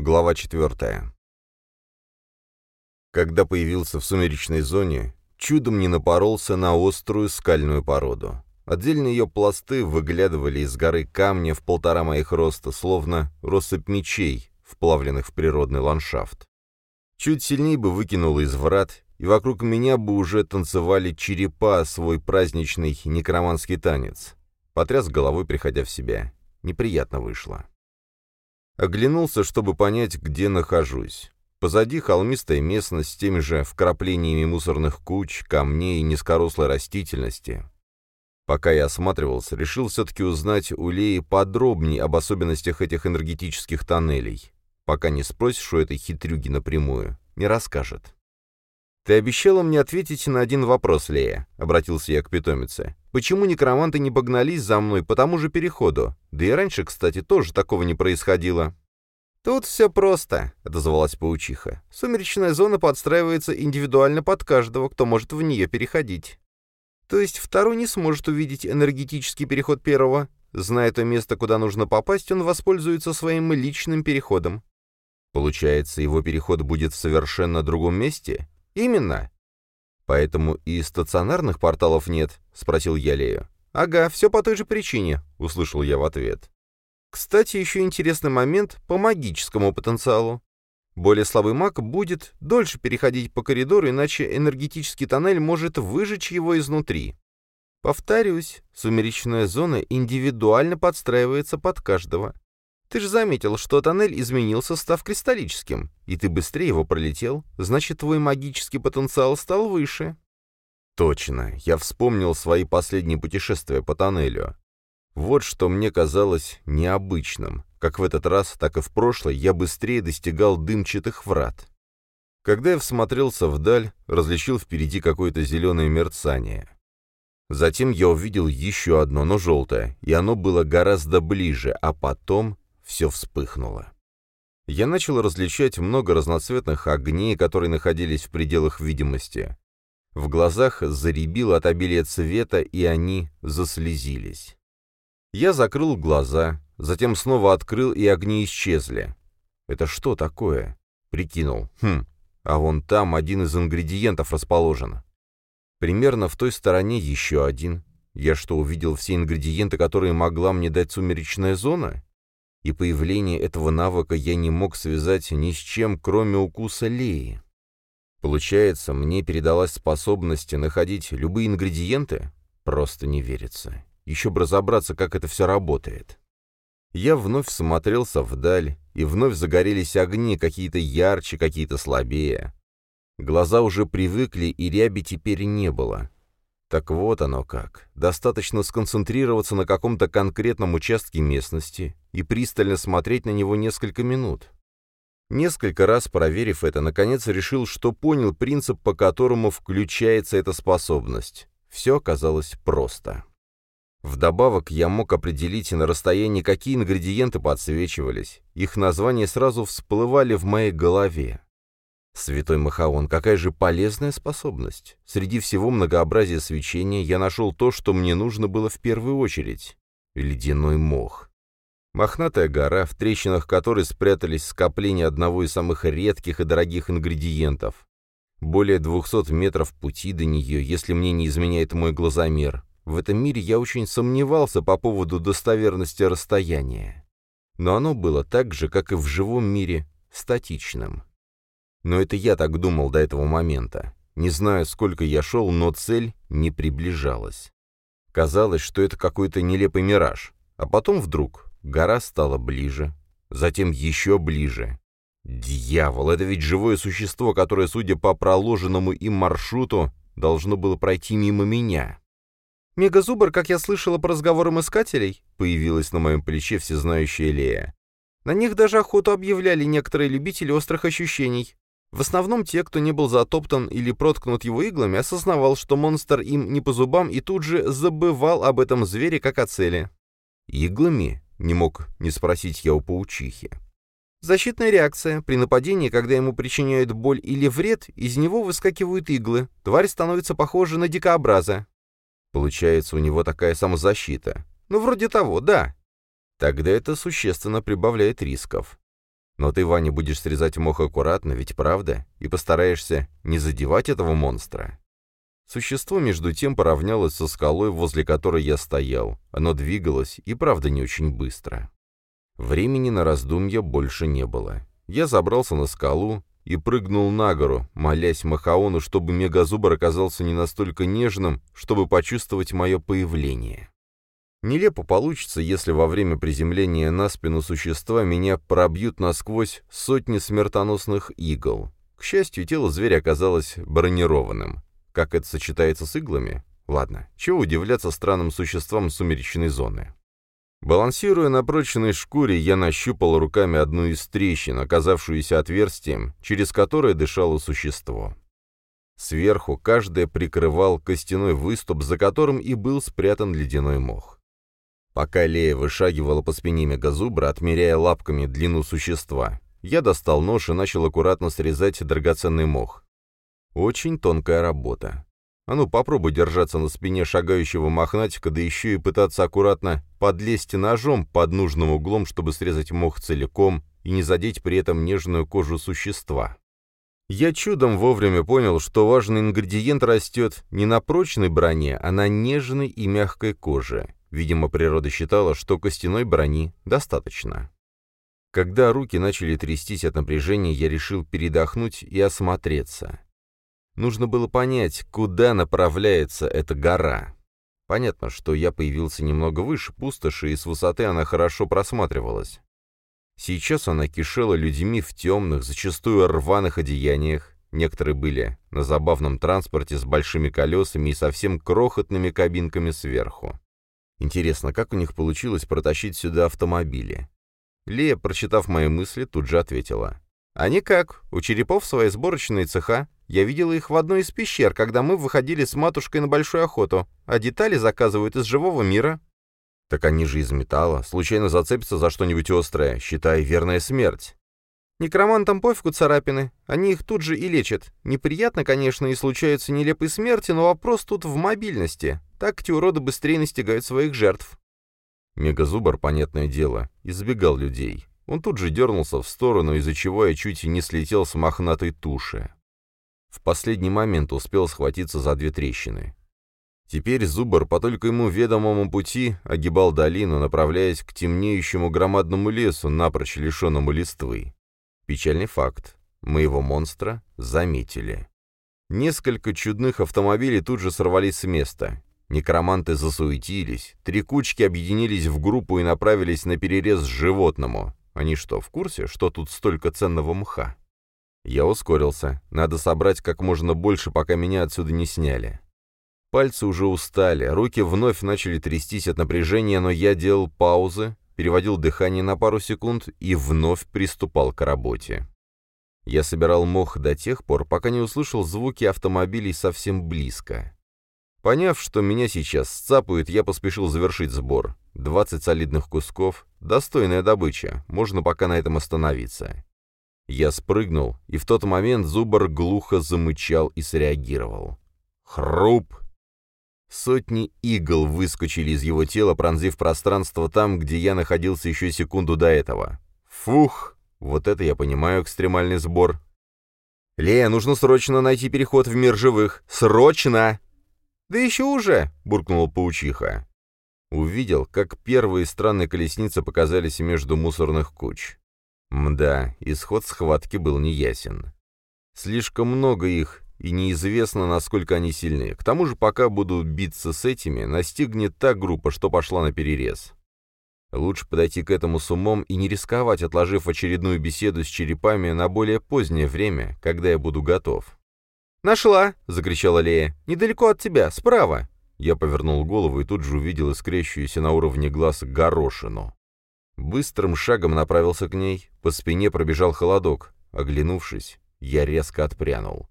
Глава 4. Когда появился в сумеречной зоне, чудом не напоролся на острую скальную породу. Отдельные ее пласты выглядывали из горы камня в полтора моих роста, словно россыпь мечей, вплавленных в природный ландшафт. Чуть сильнее бы выкинуло из врат, и вокруг меня бы уже танцевали черепа свой праздничный некроманский танец. Потряс головой, приходя в себя. Неприятно вышло. Оглянулся, чтобы понять, где нахожусь. Позади холмистая местность с теми же вкраплениями мусорных куч, камней и низкорослой растительности. Пока я осматривался, решил все-таки узнать у Леи подробнее об особенностях этих энергетических тоннелей. Пока не спросишь у этой хитрюги напрямую, не расскажет. «Ты обещала мне ответить на один вопрос, Лея», — обратился я к питомице. «Почему некроманты не погнались за мной по тому же переходу? Да и раньше, кстати, тоже такого не происходило». «Тут все просто», — отозвалась паучиха. «Сумеречная зона подстраивается индивидуально под каждого, кто может в нее переходить. То есть второй не сможет увидеть энергетический переход первого. Зная то место, куда нужно попасть, он воспользуется своим личным переходом. Получается, его переход будет в совершенно другом месте? «Именно». «Поэтому и стационарных порталов нет?» — спросил я Лею. «Ага, все по той же причине», — услышал я в ответ. «Кстати, еще интересный момент по магическому потенциалу. Более слабый маг будет дольше переходить по коридору, иначе энергетический тоннель может выжечь его изнутри. Повторюсь, сумеречная зона индивидуально подстраивается под каждого. Ты же заметил, что тоннель изменился, став кристаллическим, и ты быстрее его пролетел, значит, твой магический потенциал стал выше. Точно, я вспомнил свои последние путешествия по тоннелю. Вот что мне казалось необычным. Как в этот раз, так и в прошлое я быстрее достигал дымчатых врат. Когда я всмотрелся вдаль, различил впереди какое-то зеленое мерцание. Затем я увидел еще одно, но желтое, и оно было гораздо ближе, а потом все вспыхнуло. Я начал различать много разноцветных огней, которые находились в пределах видимости. В глазах заребило от обилия цвета, и они заслезились. Я закрыл глаза, затем снова открыл, и огни исчезли. «Это что такое?» — прикинул. «Хм, а вон там один из ингредиентов расположен. Примерно в той стороне еще один. Я что, увидел все ингредиенты, которые могла мне дать сумеречная зона? И появление этого навыка я не мог связать ни с чем, кроме укуса Леи. Получается, мне передалась способность находить любые ингредиенты? Просто не верится. Еще бы разобраться, как это все работает. Я вновь смотрелся вдаль, и вновь загорелись огни, какие-то ярче, какие-то слабее. Глаза уже привыкли, и ряби теперь не было. Так вот оно как. Достаточно сконцентрироваться на каком-то конкретном участке местности и пристально смотреть на него несколько минут. Несколько раз проверив это, наконец решил, что понял принцип, по которому включается эта способность. Все оказалось просто. Вдобавок я мог определить на расстоянии, какие ингредиенты подсвечивались. Их названия сразу всплывали в моей голове. Святой Махаон, какая же полезная способность. Среди всего многообразия свечения я нашел то, что мне нужно было в первую очередь. Ледяной мох. Мохнатая гора, в трещинах которой спрятались скопления одного из самых редких и дорогих ингредиентов. Более 200 метров пути до нее, если мне не изменяет мой глазомер. В этом мире я очень сомневался по поводу достоверности расстояния. Но оно было так же, как и в живом мире, статичным. Но это я так думал до этого момента. Не знаю, сколько я шел, но цель не приближалась. Казалось, что это какой-то нелепый мираж. А потом вдруг гора стала ближе, затем еще ближе. Дьявол, это ведь живое существо, которое, судя по проложенному им маршруту, должно было пройти мимо меня. «Мегазубр, как я слышала по разговорам искателей», появилась на моем плече всезнающая Лея. На них даже охоту объявляли некоторые любители острых ощущений. В основном те, кто не был затоптан или проткнут его иглами, осознавал, что монстр им не по зубам и тут же забывал об этом звере как о цели. «Иглами?» — не мог не спросить я у паучихи. Защитная реакция. При нападении, когда ему причиняют боль или вред, из него выскакивают иглы. Тварь становится похожа на дикообраза. Получается, у него такая самозащита. Ну, вроде того, да. Тогда это существенно прибавляет рисков. Но ты, Ваня, будешь срезать мох аккуратно, ведь правда? И постараешься не задевать этого монстра. Существо, между тем, поравнялось со скалой, возле которой я стоял. Оно двигалось, и правда не очень быстро. Времени на раздумья больше не было. Я забрался на скалу и прыгнул на гору, молясь Махаону, чтобы мегазубр оказался не настолько нежным, чтобы почувствовать мое появление. Нелепо получится, если во время приземления на спину существа меня пробьют насквозь сотни смертоносных игл. К счастью, тело зверя оказалось бронированным. Как это сочетается с иглами? Ладно, чего удивляться странным существам сумеречной зоны. Балансируя на прочной шкуре, я нащупал руками одну из трещин, оказавшуюся отверстием, через которое дышало существо. Сверху каждое прикрывал костяной выступ, за которым и был спрятан ледяной мох. Пока Лея вышагивала по спине мегазубра, отмеряя лапками длину существа, я достал нож и начал аккуратно срезать драгоценный мох. Очень тонкая работа. А ну, попробуй держаться на спине шагающего мохнатика, да еще и пытаться аккуратно подлезть ножом под нужным углом, чтобы срезать мох целиком и не задеть при этом нежную кожу существа. Я чудом вовремя понял, что важный ингредиент растет не на прочной броне, а на нежной и мягкой коже. Видимо, природа считала, что костяной брони достаточно. Когда руки начали трястись от напряжения, я решил передохнуть и осмотреться. Нужно было понять, куда направляется эта гора. Понятно, что я появился немного выше пустоши, и с высоты она хорошо просматривалась. Сейчас она кишела людьми в темных, зачастую рваных одеяниях. Некоторые были на забавном транспорте с большими колесами и совсем крохотными кабинками сверху. Интересно, как у них получилось протащить сюда автомобили? Лея, прочитав мои мысли, тут же ответила. «А никак. У черепов свои сборочные цеха. Я видела их в одной из пещер, когда мы выходили с матушкой на большую охоту, а детали заказывают из живого мира». «Так они же из металла. Случайно зацепятся за что-нибудь острое, считай, верная смерть». Некромантам пофигу царапины, они их тут же и лечат. Неприятно, конечно, и случаются нелепые смерти, но вопрос тут в мобильности. Так эти уроды быстрее настигают своих жертв. Мегазубр, понятное дело, избегал людей. Он тут же дернулся в сторону, из-за чего я чуть не слетел с мохнатой туши. В последний момент успел схватиться за две трещины. Теперь Зубр по только ему ведомому пути огибал долину, направляясь к темнеющему громадному лесу, напрочь лишенному листвы. Печальный факт. Моего монстра заметили. Несколько чудных автомобилей тут же сорвались с места. Некроманты засуетились, три кучки объединились в группу и направились на перерез животному. Они что, в курсе, что тут столько ценного мха? Я ускорился. Надо собрать как можно больше, пока меня отсюда не сняли. Пальцы уже устали, руки вновь начали трястись от напряжения, но я делал паузы, переводил дыхание на пару секунд и вновь приступал к работе. Я собирал мох до тех пор, пока не услышал звуки автомобилей совсем близко. Поняв, что меня сейчас сцапают, я поспешил завершить сбор. 20 солидных кусков — достойная добыча, можно пока на этом остановиться. Я спрыгнул, и в тот момент зубр глухо замычал и среагировал. Хруп! Сотни игл выскочили из его тела, пронзив пространство там, где я находился еще секунду до этого. Фух! Вот это я понимаю, экстремальный сбор. «Лея, нужно срочно найти переход в мир живых! Срочно!» «Да еще уже!» — буркнула паучиха. Увидел, как первые странные колесницы показались между мусорных куч. Мда, исход схватки был неясен. Слишком много их, и неизвестно, насколько они сильны. К тому же, пока буду биться с этими, настигнет та группа, что пошла на перерез. Лучше подойти к этому с умом и не рисковать, отложив очередную беседу с черепами на более позднее время, когда я буду готов. «Нашла!» — закричала Лея. «Недалеко от тебя, справа!» Я повернул голову и тут же увидел искрящуюся на уровне глаз горошину. Быстрым шагом направился к ней, по спине пробежал холодок. Оглянувшись, я резко отпрянул.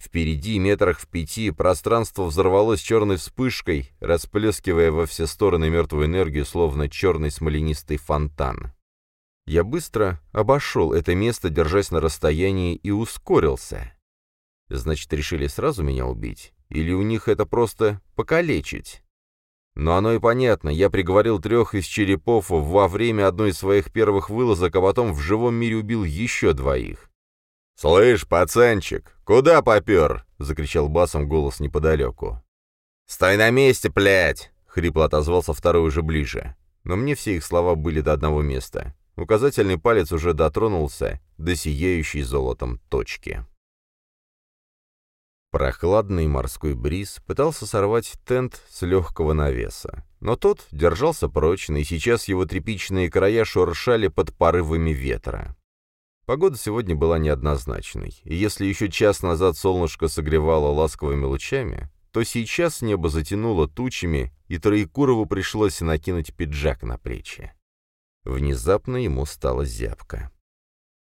Впереди, метрах в пяти, пространство взорвалось черной вспышкой, расплескивая во все стороны мертвую энергию, словно черный смоленистый фонтан. Я быстро обошел это место, держась на расстоянии, и ускорился. Значит, решили сразу меня убить? Или у них это просто покалечить? Но оно и понятно, я приговорил трех из черепов во время одной из своих первых вылазок, а потом в живом мире убил еще двоих. «Слышь, пацанчик, куда попер?» — закричал басом голос неподалеку. «Стой на месте, плять!» — хрипло отозвался второй уже ближе. Но мне все их слова были до одного места. Указательный палец уже дотронулся до сияющей золотом точки. Прохладный морской бриз пытался сорвать тент с легкого навеса. Но тот держался прочно, и сейчас его тряпичные края шуршали под порывами ветра. Погода сегодня была неоднозначной, и если еще час назад солнышко согревало ласковыми лучами, то сейчас небо затянуло тучами, и Троекурову пришлось накинуть пиджак на плечи. Внезапно ему стало зябко.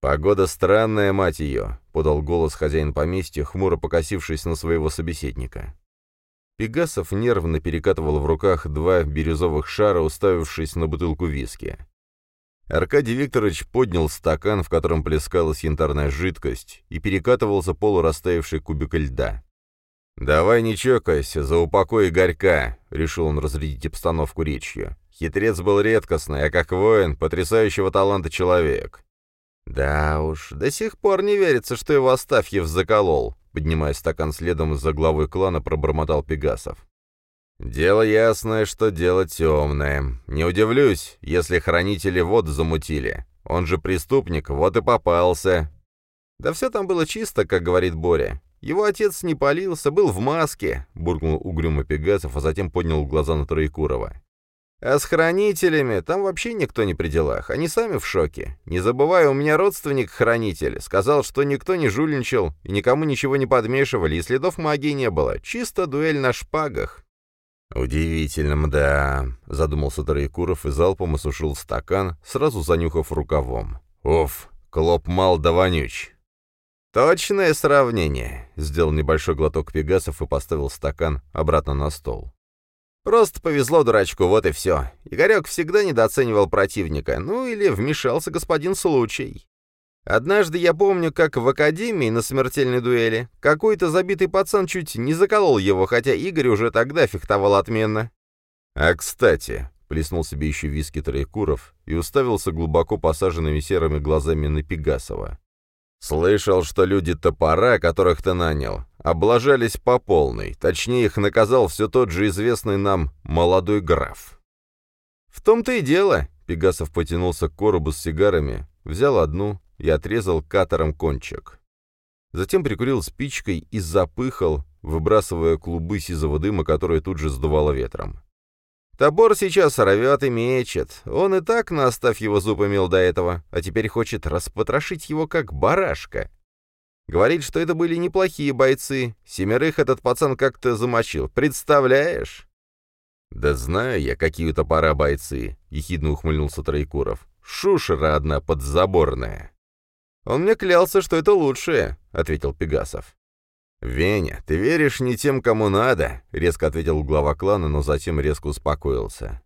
«Погода странная, мать ее», — подал голос хозяин поместья, хмуро покосившись на своего собеседника. Пегасов нервно перекатывал в руках два бирюзовых шара, уставившись на бутылку виски. Аркадий Викторович поднял стакан, в котором плескалась янтарная жидкость, и перекатывал за полурастаявший кубик льда. «Давай не чокайся, за упокой горька», — решил он разрядить обстановку речью. Хитрец был редкостный, а как воин — потрясающего таланта человек. «Да уж, до сих пор не верится, что его Астафьев заколол», поднимая стакан следом за главой клана, пробормотал Пегасов. «Дело ясное, что дело темное. Не удивлюсь, если хранители вод замутили. Он же преступник, вот и попался». «Да все там было чисто, как говорит Боря. Его отец не палился, был в маске», — буркнул угрюмо Пегасов, а затем поднял глаза на Троекурова. А с хранителями там вообще никто не при делах, они сами в шоке. Не забывай, у меня родственник хранитель, сказал, что никто не жульничал и никому ничего не подмешивали, и следов магии не было, чисто дуэль на шпагах. «Удивительно, да», — задумался Троекуров и залпом осушил стакан, сразу занюхав рукавом. «Уф, клоп мал да вонюч». «Точное сравнение», — сделал небольшой глоток Пегасов и поставил стакан обратно на стол. Просто повезло дурачку, вот и все. Игорек всегда недооценивал противника, ну или вмешался господин случай. Однажды я помню, как в академии на смертельной дуэли какой-то забитый пацан чуть не заколол его, хотя Игорь уже тогда фехтовал отменно. А кстати, плеснул себе еще виски Троекуров и уставился глубоко посаженными серыми глазами на Пегасова. «Слышал, что люди топора, которых ты нанял, облажались по полной, точнее их наказал все тот же известный нам молодой граф». «В том-то и дело», — Пегасов потянулся к коробу с сигарами, взял одну и отрезал катером кончик. Затем прикурил спичкой и запыхал, выбрасывая клубы сизого дыма, которые тут же сдувало ветром. Тобор сейчас рвет и мечет. Он и так наставь его зуб имел до этого, а теперь хочет распотрошить его как барашка. Говорит, что это были неплохие бойцы. Семерых этот пацан как-то замочил. Представляешь? «Да знаю я, какие у топора бойцы», — ехидно ухмыльнулся Троекуров. «Шушера одна подзаборная». «Он мне клялся, что это лучшее», — ответил Пегасов. «Веня, ты веришь не тем, кому надо», — резко ответил глава клана, но затем резко успокоился.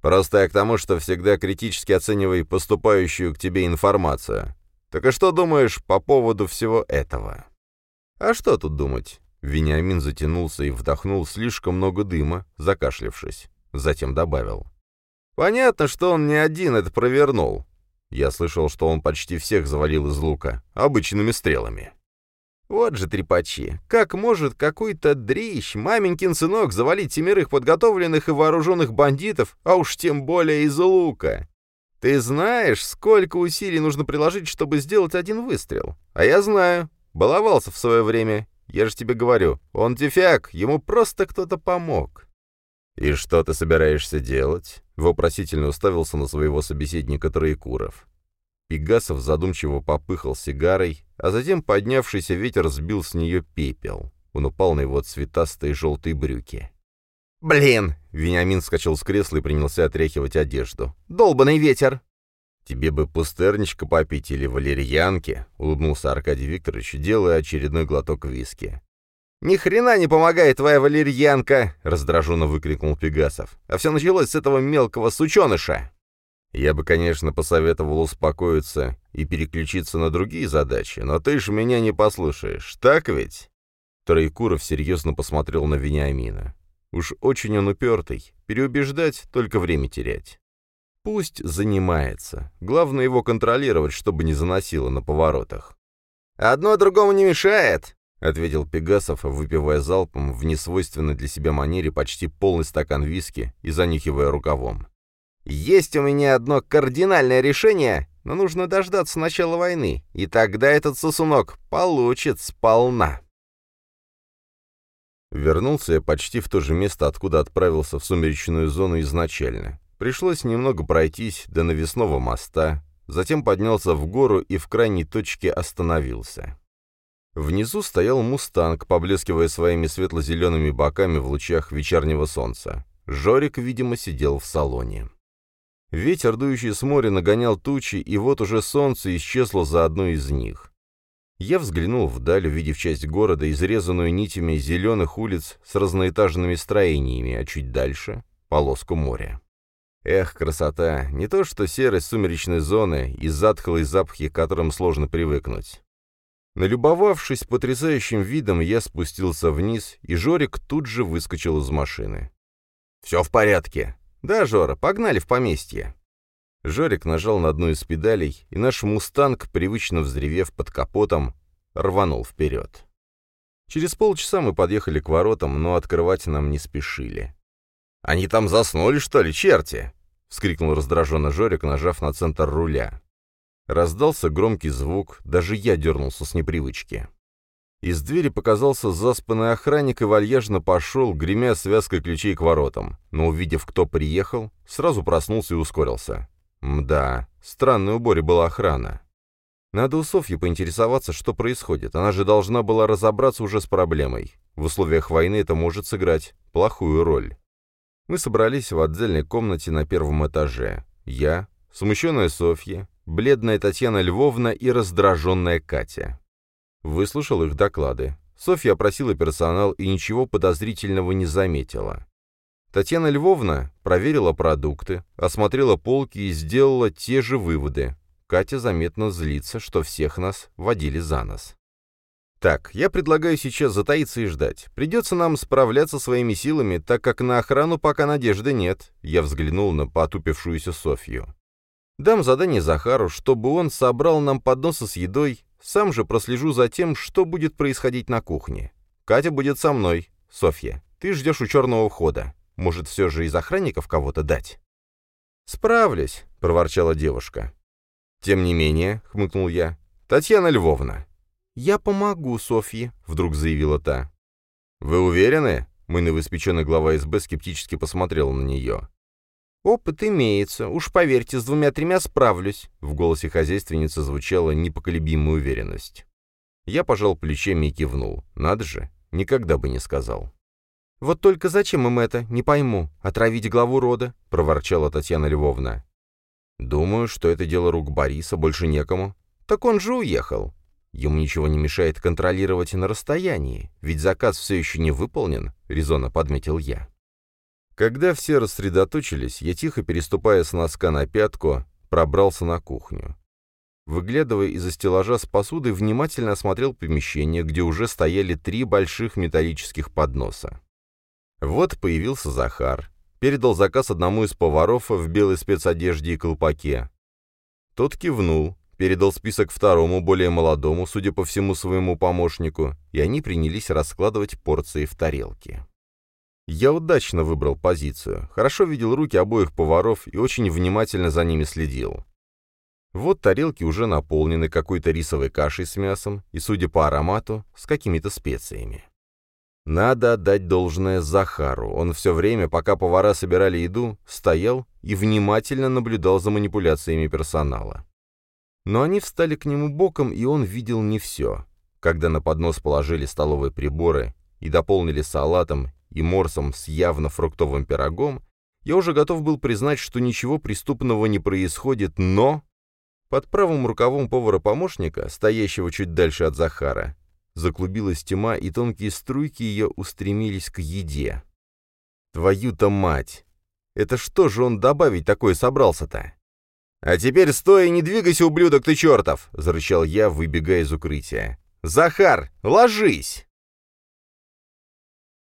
«Просто я к тому, что всегда критически оценивай поступающую к тебе информацию. Так и что думаешь по поводу всего этого?» «А что тут думать?» Вениамин затянулся и вдохнул слишком много дыма, закашлявшись. Затем добавил. «Понятно, что он не один это провернул. Я слышал, что он почти всех завалил из лука, обычными стрелами». Вот же трепачи. Как может какой-то дрищ, маменькин сынок, завалить семерых подготовленных и вооруженных бандитов, а уж тем более из лука? Ты знаешь, сколько усилий нужно приложить, чтобы сделать один выстрел? А я знаю. Баловался в свое время. Я же тебе говорю, он тифяк, ему просто кто-то помог. «И что ты собираешься делать?» — вопросительно уставился на своего собеседника Троекуров. Пегасов задумчиво попыхал сигарой, а затем поднявшийся ветер сбил с нее пепел. Он упал на его цветастые желтые брюки. «Блин!» — Вениамин вскочил с кресла и принялся отряхивать одежду. «Долбанный ветер!» «Тебе бы пустырничка попить или валерьянки», — улыбнулся Аркадий Викторович, делая очередной глоток виски. «Ни хрена не помогает твоя валерьянка!» — раздраженно выкрикнул Пегасов. «А все началось с этого мелкого сученыша!» Я бы, конечно, посоветовал успокоиться и переключиться на другие задачи, но ты ж меня не послушаешь, так ведь?» Троекуров серьезно посмотрел на Вениамина. Уж очень он упертый, переубеждать, только время терять. Пусть занимается. Главное его контролировать, чтобы не заносило на поворотах. «Одно другому не мешает», — ответил Пегасов, выпивая залпом в несвойственной для себя манере почти полный стакан виски и занюхивая рукавом. «Есть у меня одно кардинальное решение, но нужно дождаться начала войны, и тогда этот сосунок получит сполна». Вернулся я почти в то же место, откуда отправился в сумеречную зону изначально. Пришлось немного пройтись до навесного моста, затем поднялся в гору и в крайней точке остановился. Внизу стоял «Мустанг», поблескивая своими светло-зелеными боками в лучах вечернего солнца. Жорик, видимо, сидел в салоне. Ветер, дующий с моря, нагонял тучи, и вот уже солнце исчезло за одной из них. Я взглянул вдаль, увидев часть города, изрезанную нитями зеленых улиц с разноэтажными строениями, а чуть дальше — полоску моря. Эх, красота! Не то что серость сумеречной зоны и затхлые запахи, к которым сложно привыкнуть. Налюбовавшись потрясающим видом, я спустился вниз, и Жорик тут же выскочил из машины. «Все в порядке». «Да, Жора, погнали в поместье». Жорик нажал на одну из педалей, и наш «Мустанг», привычно взревев под капотом, рванул вперед. Через полчаса мы подъехали к воротам, но открывать нам не спешили. «Они там заснули, что ли, черти?» — вскрикнул раздраженно Жорик, нажав на центр руля. Раздался громкий звук, даже я дернулся с непривычки. Из двери показался заспанный охранник и вальяжно пошел, гремя связкой ключей к воротам, но, увидев, кто приехал, сразу проснулся и ускорился. Мда, странной уборе была охрана. Надо у Софьи поинтересоваться, что происходит. Она же должна была разобраться уже с проблемой. В условиях войны это может сыграть плохую роль. Мы собрались в отдельной комнате на первом этаже. Я, смущенная Софья, бледная Татьяна Львовна и раздраженная Катя. Выслушал их доклады. Софья опросила персонал и ничего подозрительного не заметила. Татьяна Львовна проверила продукты, осмотрела полки и сделала те же выводы. Катя заметно злится, что всех нас водили за нос. Так, я предлагаю сейчас затаиться и ждать. Придется нам справляться своими силами, так как на охрану пока надежды нет. Я взглянул на потупившуюся Софью. Дам задание Захару, чтобы он собрал нам подносы с едой, сам же прослежу за тем, что будет происходить на кухне. Катя будет со мной. Софья, ты ждешь у черного входа. Может, все же из охранников кого-то дать? «Справлюсь», — проворчала девушка. «Тем не менее», — хмыкнул я, — «Татьяна Львовна, «Я помогу Софье», — вдруг заявила та. «Вы уверены?» — мой новоиспеченный глава СБ скептически посмотрел на нее. «Опыт имеется. Уж поверьте, с двумя-тремя справлюсь», — в голосе хозяйственницы звучала непоколебимая уверенность. Я пожал плечами и кивнул. Надо же, никогда бы не сказал. «Вот только зачем им это, не пойму. Отравить главу рода?» — проворчала Татьяна Львовна. «Думаю, что это дело рук Бориса, больше некому». «Так он же уехал». Ему ничего не мешает контролировать на расстоянии, ведь заказ все еще не выполнен, — резонно подметил я. Когда все рассредоточились, я, тихо переступая с носка на пятку, пробрался на кухню. Выглядывая из-за стеллажа с посудой, внимательно осмотрел помещение, где уже стояли три больших металлических подноса. Вот появился Захар. Передал заказ одному из поваров в белой спецодежде и колпаке. Тот кивнул, передал список второму, более молодому, судя по всему, своему помощнику, и они принялись раскладывать порции в тарелки. Я удачно выбрал позицию, хорошо видел руки обоих поваров и очень внимательно за ними следил. Вот тарелки уже наполнены какой-то рисовой кашей с мясом и, судя по аромату, с какими-то специями. Надо отдать должное Захару. Он все время, пока повара собирали еду, стоял и внимательно наблюдал за манипуляциями персонала. Но они встали к нему боком, и он видел не все. Когда на поднос положили столовые приборы и дополнили салатом и морсом с явно фруктовым пирогом, я уже готов был признать, что ничего преступного не происходит, но... Под правым рукавом повара-помощника, стоящего чуть дальше от Захара, заклубилась тьма, и тонкие струйки ее устремились к еде. «Твою-то мать! Это что же он добавить такое собрался-то?» «А теперь стой и не двигайся, ублюдок ты чертов!» — зарычал я, выбегая из укрытия. «Захар, ложись!»